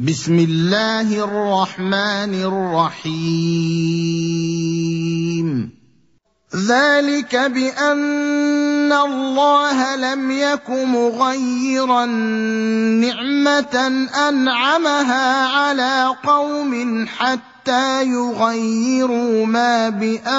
بسم الله الرحمن الرحيم. ذلك بأن الله لم يك مغيرا نعمة أنعمها على قوم حتى يغيروا ما بأنفسهم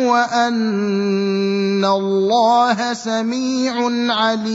وأن الله سميع عليم.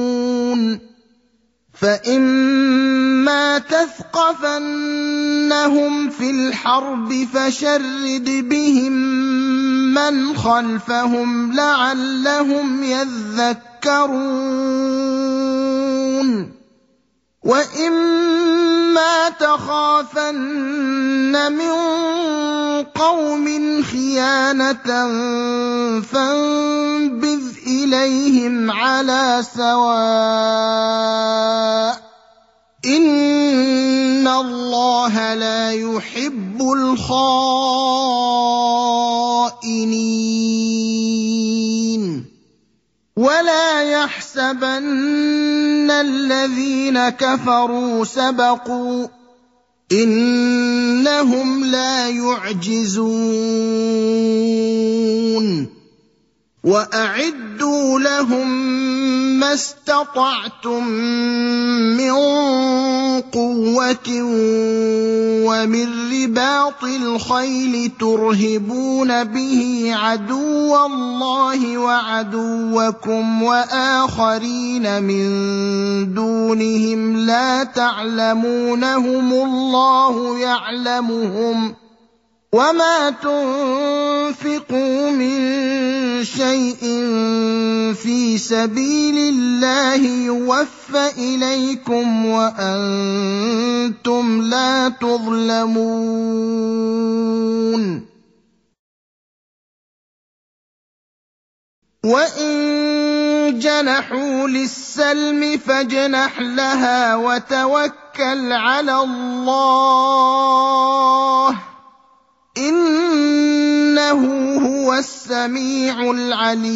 فإما تثقفنهم في الحرب فشرد بهم من خلفهم لعلهم يذكرون وإما تخافن من قوم خيانة فانبذ إليهم على سواء إن الله لا يحب الخائنين ولا يحسبن الذين كفروا سبقوا إنهم لا يعجزون. وأعدوا لهم ما استطعتم من قوة ومن رباط الخيل ترهبون به عدو الله وعدوكم وآخرين من دونهم لا تعلمونهم الله يعلمهم وما تنفقوا من شيء في سبيل الله يوفى إليكم وأنتم لا تظلمون. وإن جنحوا للسلم فاجنح لها وتوكل على الله. هُوَ السَّمِيعُ الْعَلِيمُ.